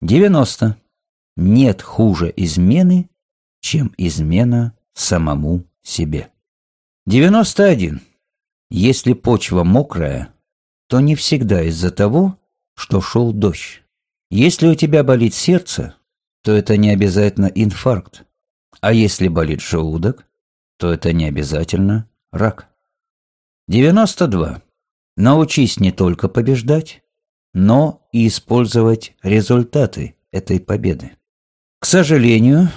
90. Нет хуже измены, чем измена самому себе. 91. Если почва мокрая, то не всегда из-за того, что шел дождь. Если у тебя болит сердце, то это не обязательно инфаркт. А если болит желудок, то это не обязательно рак. 92. Научись не только побеждать, но и использовать результаты этой победы. К сожалению,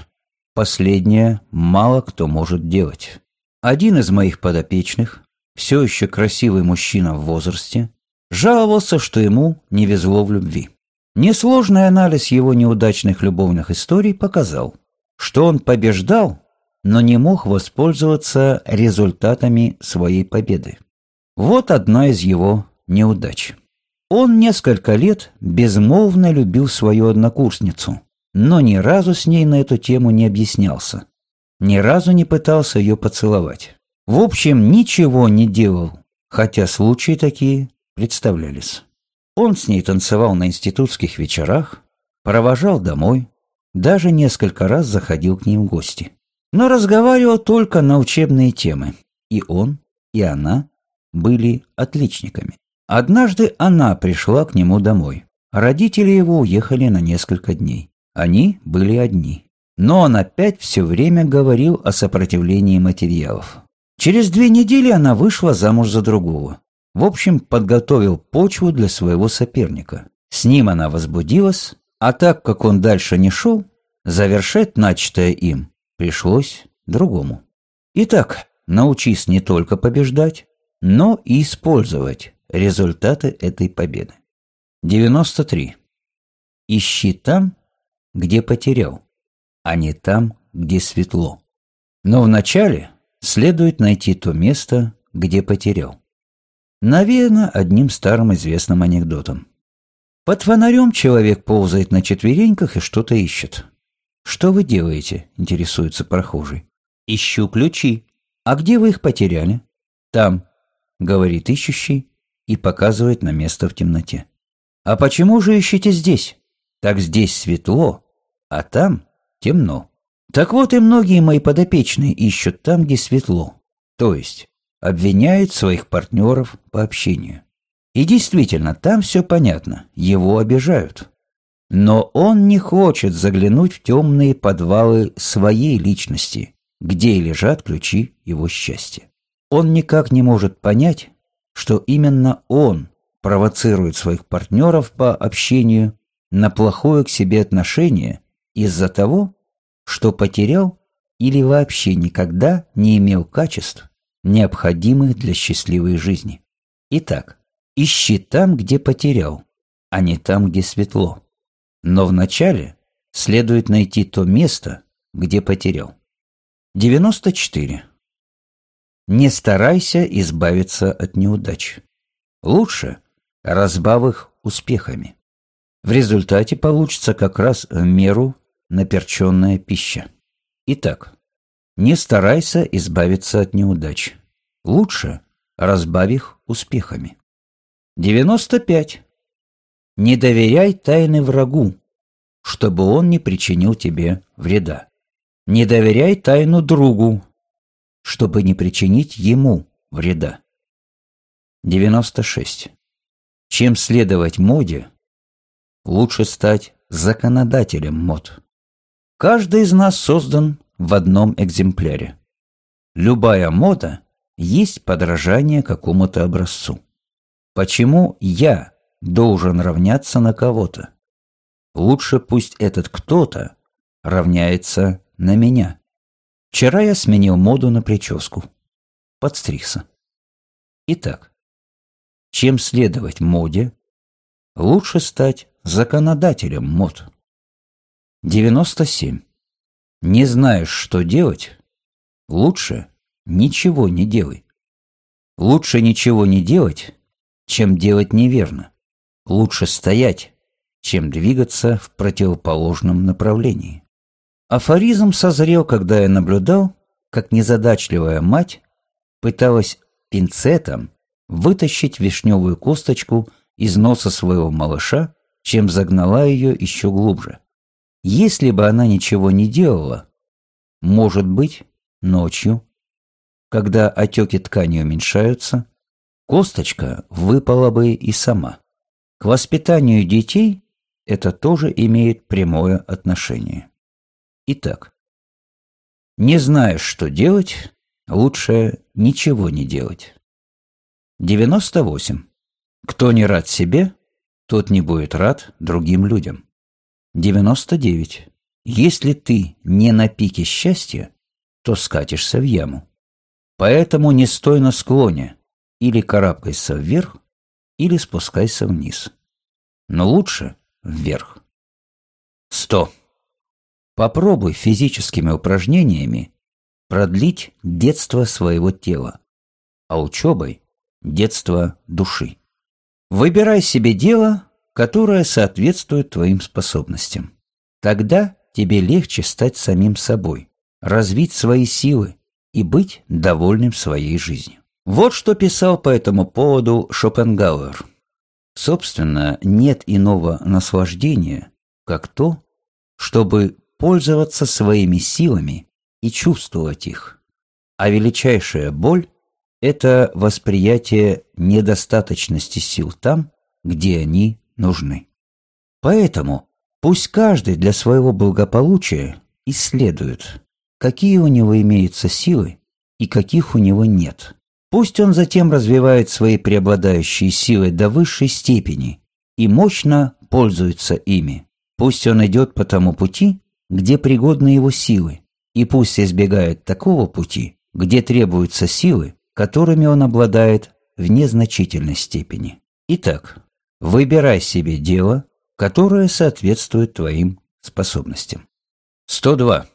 последнее мало кто может делать. Один из моих подопечных, все еще красивый мужчина в возрасте, жаловался, что ему не везло в любви. Несложный анализ его неудачных любовных историй показал, что он побеждал, но не мог воспользоваться результатами своей победы. Вот одна из его неудач. Он несколько лет безмолвно любил свою однокурсницу, но ни разу с ней на эту тему не объяснялся. Ни разу не пытался ее поцеловать. В общем, ничего не делал, хотя случаи такие представлялись. Он с ней танцевал на институтских вечерах, провожал домой, даже несколько раз заходил к ней в гости. Но разговаривал только на учебные темы. И он, и она были отличниками. Однажды она пришла к нему домой. Родители его уехали на несколько дней. Они были одни. Но он опять все время говорил о сопротивлении материалов. Через две недели она вышла замуж за другого. В общем, подготовил почву для своего соперника. С ним она возбудилась, а так как он дальше не шел, завершать начатое им пришлось другому. Итак, научись не только побеждать, но и использовать результаты этой победы. 93. Ищи там, где потерял, а не там, где светло. Но вначале следует найти то место, где потерял. Наверное, одним старым известным анекдотом. Под фонарем человек ползает на четвереньках и что-то ищет. «Что вы делаете?» – интересуется прохожий. «Ищу ключи. А где вы их потеряли?» «Там», – говорит ищущий и показывает на место в темноте. «А почему же ищете здесь? Так здесь светло, а там темно». Так вот и многие мои подопечные ищут там, где светло. То есть обвиняют своих партнеров по общению. И действительно, там все понятно, его обижают. Но он не хочет заглянуть в темные подвалы своей личности, где лежат ключи его счастья. Он никак не может понять, что именно он провоцирует своих партнеров по общению на плохое к себе отношение из-за того, что потерял или вообще никогда не имел качеств, необходимых для счастливой жизни. Итак, ищи там, где потерял, а не там, где светло. Но вначале следует найти то место, где потерял. 94. Не старайся избавиться от неудач. Лучше разбав их успехами. В результате получится как раз в меру наперченная пища. Итак, не старайся избавиться от неудач. Лучше разбавь их успехами. 95. Не доверяй тайны врагу, чтобы он не причинил тебе вреда. Не доверяй тайну другу, чтобы не причинить ему вреда. 96. Чем следовать моде, лучше стать законодателем мод. Каждый из нас создан в одном экземпляре. Любая мода есть подражание какому-то образцу. Почему я должен равняться на кого-то? Лучше пусть этот кто-то равняется на меня. Вчера я сменил моду на прическу. Подстригся. Итак, чем следовать моде, лучше стать законодателем мод. 97. Не знаешь, что делать? Лучше ничего не делай. Лучше ничего не делать, чем делать неверно. Лучше стоять, чем двигаться в противоположном направлении. Афоризм созрел, когда я наблюдал, как незадачливая мать пыталась пинцетом вытащить вишневую косточку из носа своего малыша чем загнала ее еще глубже. Если бы она ничего не делала, может быть, ночью, когда отеки ткани уменьшаются, косточка выпала бы и сама. К воспитанию детей это тоже имеет прямое отношение. Итак, не знаешь, что делать, лучше ничего не делать. 98. Кто не рад себе, тот не будет рад другим людям. 99. Если ты не на пике счастья, то скатишься в яму. Поэтому не стой на склоне, или карабкайся вверх, или спускайся вниз. Но лучше вверх. 100. Попробуй физическими упражнениями продлить детство своего тела, а учебой – детство души. Выбирай себе дело, которое соответствует твоим способностям. Тогда тебе легче стать самим собой, развить свои силы и быть довольным своей жизнью. Вот что писал по этому поводу Шопенгауэр. Собственно, нет иного наслаждения, как то, чтобы пользоваться своими силами и чувствовать их. А величайшая боль – это восприятие недостаточности сил там, где они нужны. Поэтому пусть каждый для своего благополучия исследует, какие у него имеются силы и каких у него нет. Пусть он затем развивает свои преобладающие силы до высшей степени и мощно пользуется ими. Пусть он идет по тому пути, где пригодны его силы, и пусть избегает такого пути, где требуются силы, которыми он обладает в незначительной степени. Итак, выбирай себе дело, которое соответствует твоим способностям. 102.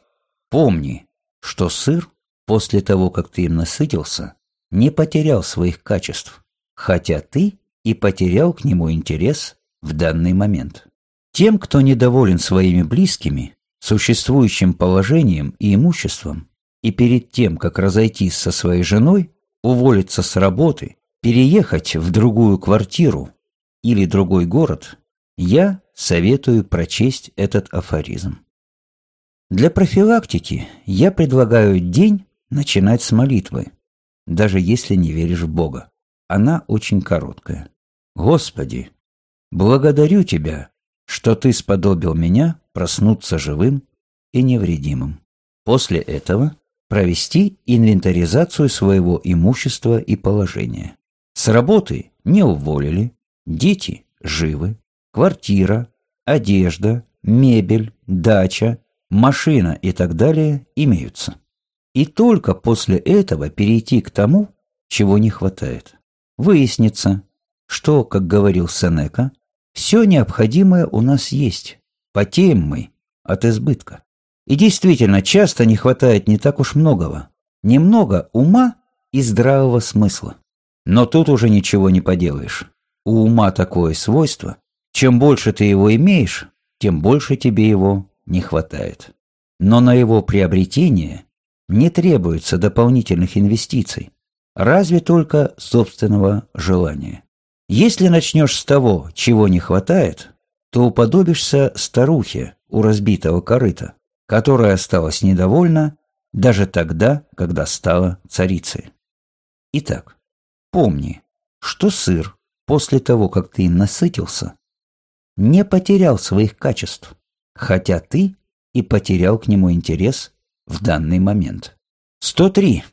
Помни, что сыр, после того, как ты им насытился, не потерял своих качеств, хотя ты и потерял к нему интерес в данный момент. Тем, кто недоволен своими близкими, существующим положением и имуществом, и перед тем, как разойтись со своей женой, уволиться с работы, переехать в другую квартиру или другой город, я советую прочесть этот афоризм. Для профилактики я предлагаю день начинать с молитвы, даже если не веришь в Бога. Она очень короткая. Господи, благодарю Тебя, что Ты сподобил меня проснуться живым и невредимым. После этого провести инвентаризацию своего имущества и положения. С работы не уволили, дети живы, квартира, одежда, мебель, дача, машина и так далее имеются. И только после этого перейти к тому, чего не хватает. Выяснится, что, как говорил Сенека, все необходимое у нас есть, Потеем мы от избытка. И действительно, часто не хватает не так уж многого. Немного ума и здравого смысла. Но тут уже ничего не поделаешь. У ума такое свойство. Чем больше ты его имеешь, тем больше тебе его не хватает. Но на его приобретение не требуется дополнительных инвестиций, разве только собственного желания. Если начнешь с того, чего не хватает, то уподобишься старухе у разбитого корыта, которая осталась недовольна даже тогда, когда стала царицей. Итак, помни, что сыр после того, как ты насытился, не потерял своих качеств, хотя ты и потерял к нему интерес в данный момент. 103.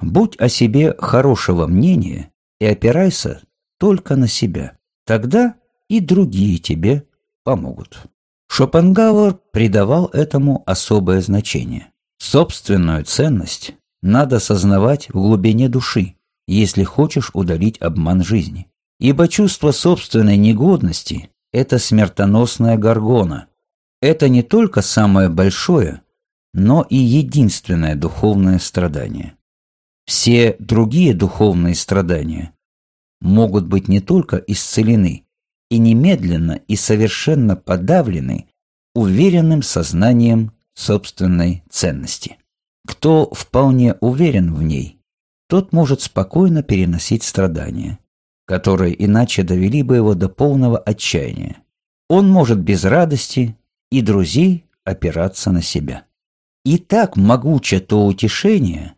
Будь о себе хорошего мнения и опирайся только на себя. Тогда и другие тебе помогут. Шопенгауэр придавал этому особое значение. Собственную ценность надо сознавать в глубине души, если хочешь удалить обман жизни. Ибо чувство собственной негодности – это смертоносная горгона. Это не только самое большое, но и единственное духовное страдание. Все другие духовные страдания могут быть не только исцелены, и немедленно и совершенно подавлены уверенным сознанием собственной ценности. Кто вполне уверен в ней, тот может спокойно переносить страдания, которые иначе довели бы его до полного отчаяния. Он может без радости и друзей опираться на себя. И так могуче то утешение,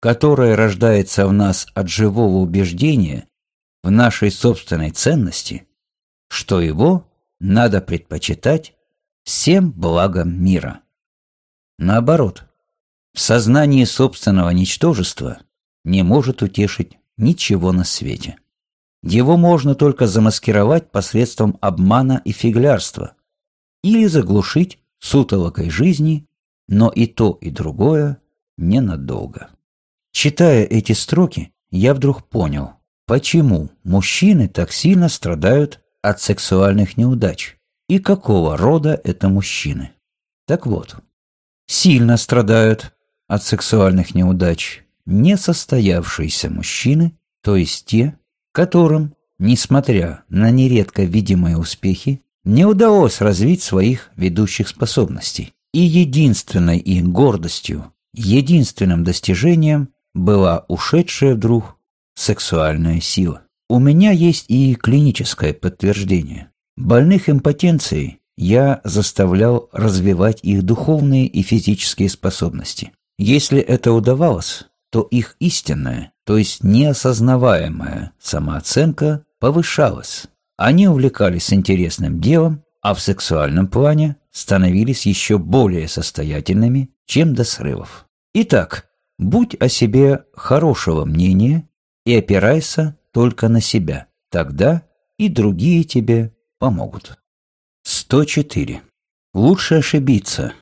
которое рождается в нас от живого убеждения в нашей собственной ценности, что его надо предпочитать всем благам мира. Наоборот, в сознании собственного ничтожества не может утешить ничего на свете. Его можно только замаскировать посредством обмана и фиглярства или заглушить сутолокой жизни, но и то, и другое ненадолго. Читая эти строки, я вдруг понял, почему мужчины так сильно страдают от сексуальных неудач и какого рода это мужчины. Так вот, сильно страдают от сексуальных неудач несостоявшиеся мужчины, то есть те, которым, несмотря на нередко видимые успехи, не удалось развить своих ведущих способностей. И единственной их гордостью, единственным достижением была ушедшая вдруг сексуальная сила. У меня есть и клиническое подтверждение. Больных импотенцией я заставлял развивать их духовные и физические способности. Если это удавалось, то их истинная, то есть неосознаваемая самооценка повышалась. Они увлекались интересным делом, а в сексуальном плане становились еще более состоятельными, чем до срывов. Итак, будь о себе хорошего мнения и опирайся только на себя. Тогда и другие тебе помогут. 104. Лучше ошибиться,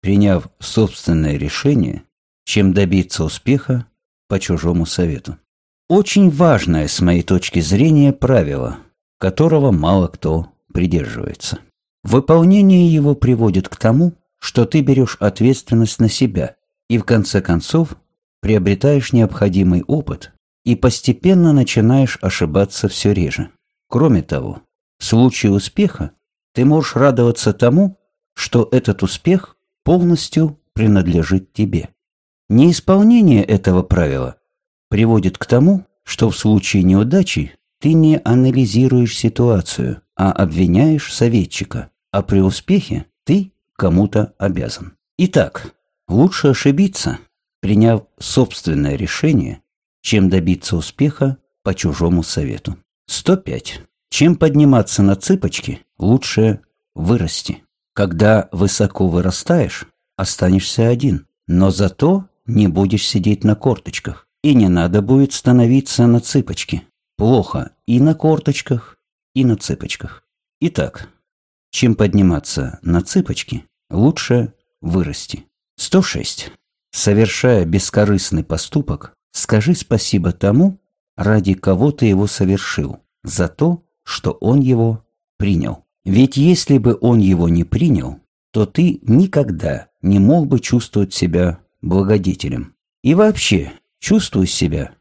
приняв собственное решение, чем добиться успеха по чужому совету. Очень важное с моей точки зрения правило, которого мало кто придерживается. Выполнение его приводит к тому, что ты берешь ответственность на себя и в конце концов приобретаешь необходимый опыт и постепенно начинаешь ошибаться все реже. Кроме того, в случае успеха ты можешь радоваться тому, что этот успех полностью принадлежит тебе. Неисполнение этого правила приводит к тому, что в случае неудачи ты не анализируешь ситуацию, а обвиняешь советчика, а при успехе ты кому-то обязан. Итак, лучше ошибиться, приняв собственное решение, чем добиться успеха по чужому совету. 105. Чем подниматься на цыпочки, лучше вырасти. Когда высоко вырастаешь, останешься один, но зато не будешь сидеть на корточках, и не надо будет становиться на цыпочки. Плохо и на корточках, и на цыпочках. Итак, чем подниматься на цыпочки, лучше вырасти. 106. Совершая бескорыстный поступок, скажи спасибо тому, ради кого ты его совершил, за то, что он его принял. Ведь если бы он его не принял, то ты никогда не мог бы чувствовать себя благодетелем. И вообще, чувствуй себя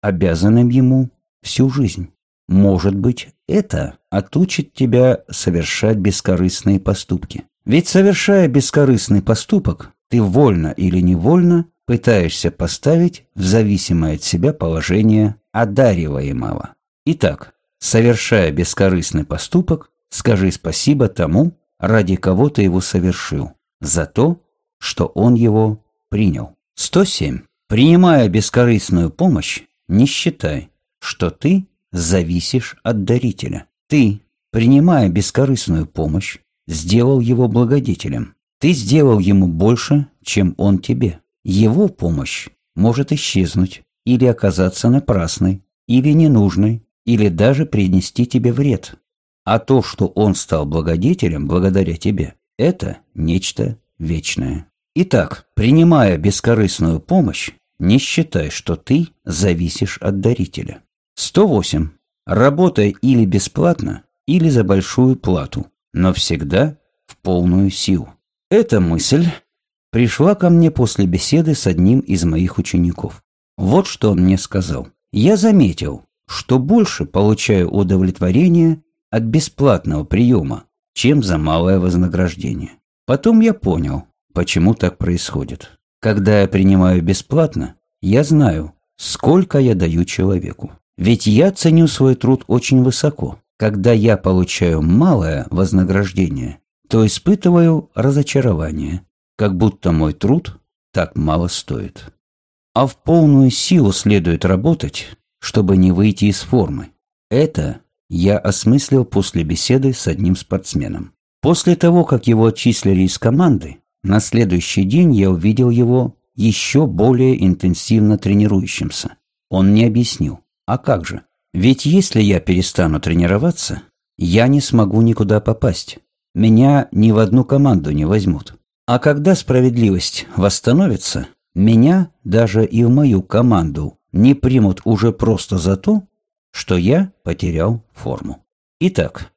обязанным ему всю жизнь. Может быть, это отучит тебя совершать бескорыстные поступки. Ведь совершая бескорыстный поступок, ты вольно или невольно пытаешься поставить в зависимое от себя положение одариваемого. Итак, совершая бескорыстный поступок, скажи спасибо тому, ради кого ты его совершил, за то, что он его принял. 107. Принимая бескорыстную помощь, не считай, что ты зависишь от дарителя. Ты, принимая бескорыстную помощь, сделал его благодетелем. Ты сделал ему больше, чем он тебе. Его помощь может исчезнуть или оказаться напрасной, или ненужной, или даже принести тебе вред. А то, что он стал благодетелем благодаря тебе, это нечто вечное. Итак, принимая бескорыстную помощь, не считай, что ты зависишь от дарителя. 108. Работай или бесплатно, или за большую плату, но всегда в полную силу. Эта мысль пришла ко мне после беседы с одним из моих учеников. Вот что он мне сказал. Я заметил, что больше получаю удовлетворение от бесплатного приема, чем за малое вознаграждение. Потом я понял, Почему так происходит? Когда я принимаю бесплатно, я знаю, сколько я даю человеку. Ведь я ценю свой труд очень высоко. когда я получаю малое вознаграждение, то испытываю разочарование, как будто мой труд так мало стоит. А в полную силу следует работать, чтобы не выйти из формы. Это я осмыслил после беседы с одним спортсменом. После того, как его отчислили из команды, на следующий день я увидел его еще более интенсивно тренирующимся. Он не объяснил. А как же? Ведь если я перестану тренироваться, я не смогу никуда попасть. Меня ни в одну команду не возьмут. А когда справедливость восстановится, меня даже и в мою команду не примут уже просто за то, что я потерял форму. Итак,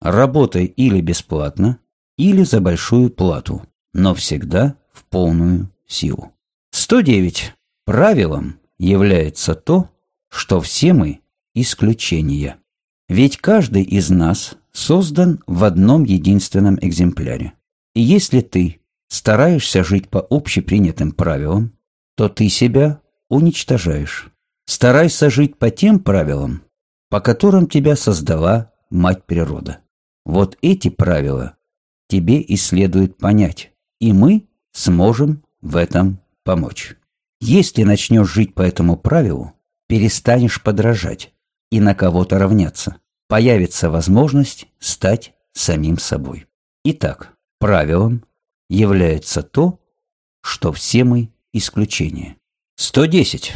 работай или бесплатно, или за большую плату но всегда в полную силу. 109. Правилом является то, что все мы исключения. Ведь каждый из нас создан в одном единственном экземпляре. И если ты стараешься жить по общепринятым правилам, то ты себя уничтожаешь. Старайся жить по тем правилам, по которым тебя создала Мать Природа. Вот эти правила тебе и следует понять и мы сможем в этом помочь. Если начнешь жить по этому правилу, перестанешь подражать и на кого-то равняться. Появится возможность стать самим собой. Итак, правилом является то, что все мы исключения. 110.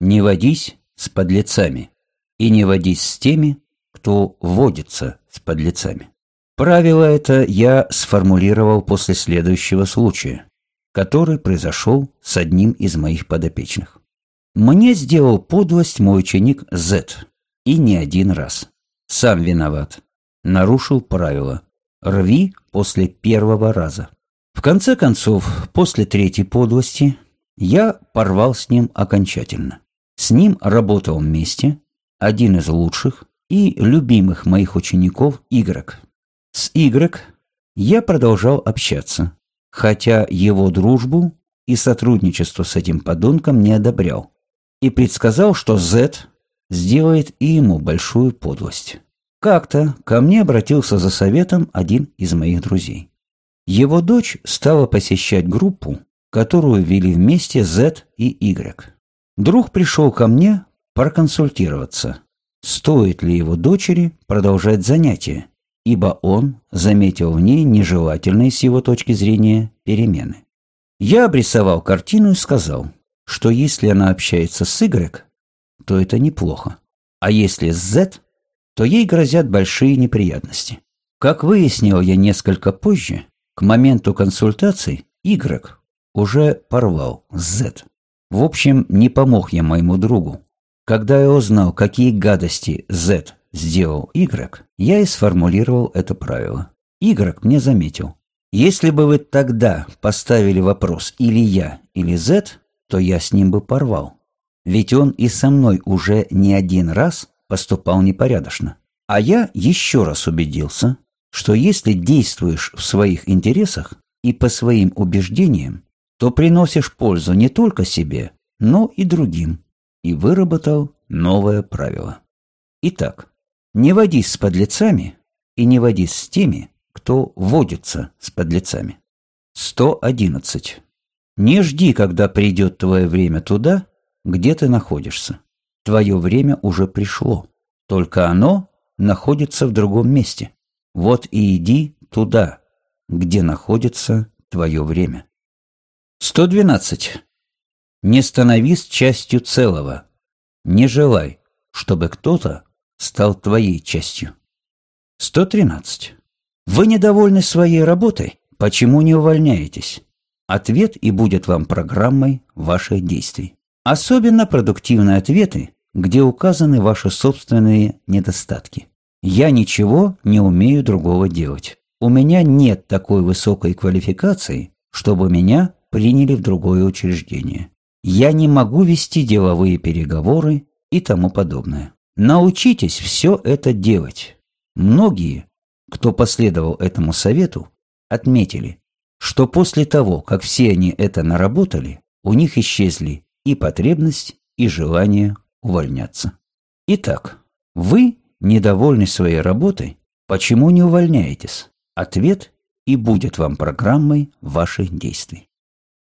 Не водись с подлецами и не водись с теми, кто водится с подлецами. Правило это я сформулировал после следующего случая, который произошел с одним из моих подопечных. Мне сделал подлость мой ученик Z, и не один раз. Сам виноват. Нарушил правила. Рви после первого раза. В конце концов, после третьей подлости, я порвал с ним окончательно. С ним работал вместе один из лучших и любимых моих учеников игрок. С Y я продолжал общаться, хотя его дружбу и сотрудничество с этим подонком не одобрял, и предсказал, что Z сделает и ему большую подлость. Как-то ко мне обратился за советом один из моих друзей. Его дочь стала посещать группу, которую вели вместе Z и Y. Друг пришел ко мне проконсультироваться, стоит ли его дочери продолжать занятия, ибо он заметил в ней нежелательные с его точки зрения перемены. Я обрисовал картину и сказал, что если она общается с Y, то это неплохо, а если с Z, то ей грозят большие неприятности. Как выяснил я несколько позже, к моменту консультаций Y уже порвал Z. В общем, не помог я моему другу. Когда я узнал, какие гадости Z сделал Y, я и сформулировал это правило. Y мне заметил. Если бы вы тогда поставили вопрос или я, или Z, то я с ним бы порвал. Ведь он и со мной уже не один раз поступал непорядочно. А я еще раз убедился, что если действуешь в своих интересах и по своим убеждениям, то приносишь пользу не только себе, но и другим. И выработал новое правило. Итак, не водись с подлецами и не водись с теми, кто водится с подлецами. 111. Не жди, когда придет твое время туда, где ты находишься. Твое время уже пришло, только оно находится в другом месте. Вот и иди туда, где находится твое время. 112. Не становись частью целого. Не желай, чтобы кто-то стал твоей частью. 113. Вы недовольны своей работой? Почему не увольняетесь? Ответ и будет вам программой ваших действий. Особенно продуктивные ответы, где указаны ваши собственные недостатки. Я ничего не умею другого делать. У меня нет такой высокой квалификации, чтобы меня приняли в другое учреждение. Я не могу вести деловые переговоры и тому подобное. Научитесь все это делать. Многие, кто последовал этому совету, отметили, что после того, как все они это наработали, у них исчезли и потребность, и желание увольняться. Итак, вы недовольны своей работой, почему не увольняетесь? Ответ и будет вам программой ваших действий.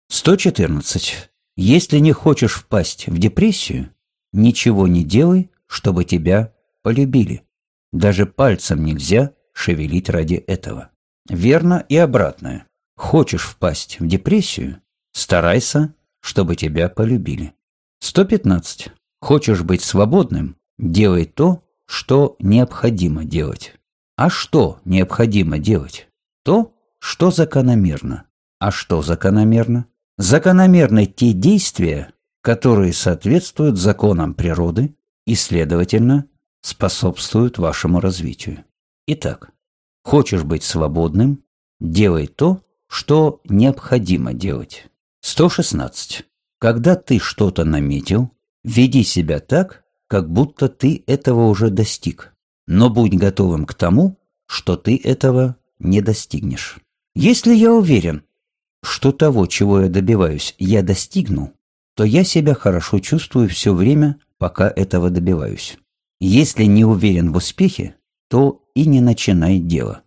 114. Если не хочешь впасть в депрессию, ничего не делай, чтобы тебя полюбили. Даже пальцем нельзя шевелить ради этого. Верно и обратное. Хочешь впасть в депрессию, старайся, чтобы тебя полюбили. 115. Хочешь быть свободным, делай то, что необходимо делать. А что необходимо делать? То, что закономерно. А что закономерно? Закономерны те действия, которые соответствуют законам природы и, следовательно, способствуют вашему развитию. Итак, хочешь быть свободным, делай то, что необходимо делать. 116. Когда ты что-то наметил, веди себя так, как будто ты этого уже достиг, но будь готовым к тому, что ты этого не достигнешь. Если я уверен, что того, чего я добиваюсь, я достигну, то я себя хорошо чувствую все время, пока этого добиваюсь. Если не уверен в успехе, то и не начинай дело.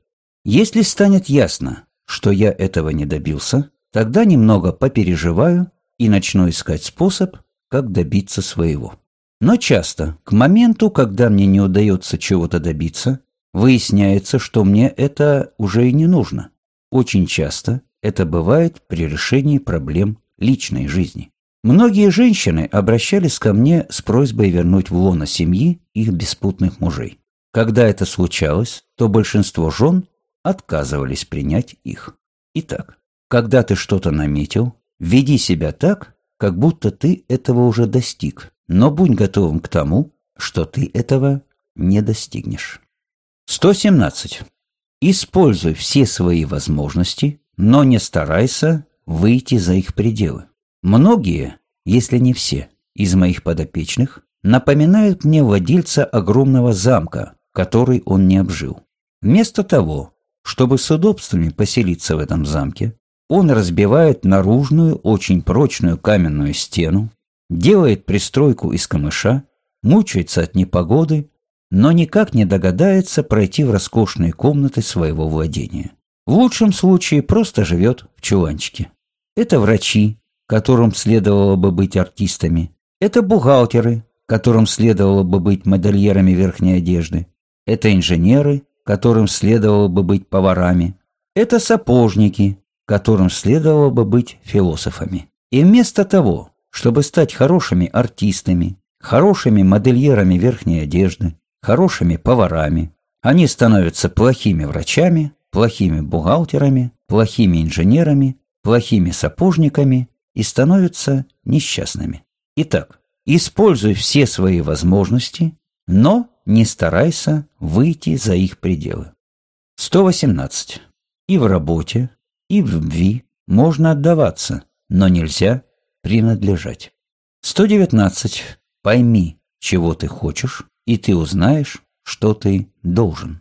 Если станет ясно, что я этого не добился, тогда немного попереживаю и начну искать способ, как добиться своего. Но часто, к моменту, когда мне не удается чего-то добиться, выясняется, что мне это уже и не нужно. Очень часто это бывает при решении проблем личной жизни. Многие женщины обращались ко мне с просьбой вернуть в лоно семьи их беспутных мужей. Когда это случалось, то большинство жен отказывались принять их. Итак, когда ты что-то наметил, веди себя так, как будто ты этого уже достиг, но будь готовым к тому, что ты этого не достигнешь. 117. Используй все свои возможности, но не старайся выйти за их пределы. Многие, если не все, из моих подопечных напоминают мне владельца огромного замка, который он не обжил. Вместо того, чтобы с удобствами поселиться в этом замке, он разбивает наружную, очень прочную каменную стену, делает пристройку из камыша, мучается от непогоды, но никак не догадается пройти в роскошные комнаты своего владения. В лучшем случае просто живет в чуланчике. Это врачи, которым следовало бы быть артистами. Это бухгалтеры, которым следовало бы быть модельерами верхней одежды. Это инженеры, которым следовало бы быть поварами. Это сапожники, которым следовало бы быть философами. И вместо того, чтобы стать хорошими артистами, хорошими модельерами верхней одежды, хорошими поварами, они становятся плохими врачами, плохими бухгалтерами, плохими инженерами, плохими сапожниками и становятся несчастными. Итак, используй все свои возможности, но не старайся выйти за их пределы. 118. И в работе, и в любви можно отдаваться, но нельзя принадлежать. 119. Пойми, чего ты хочешь, и ты узнаешь, что ты должен.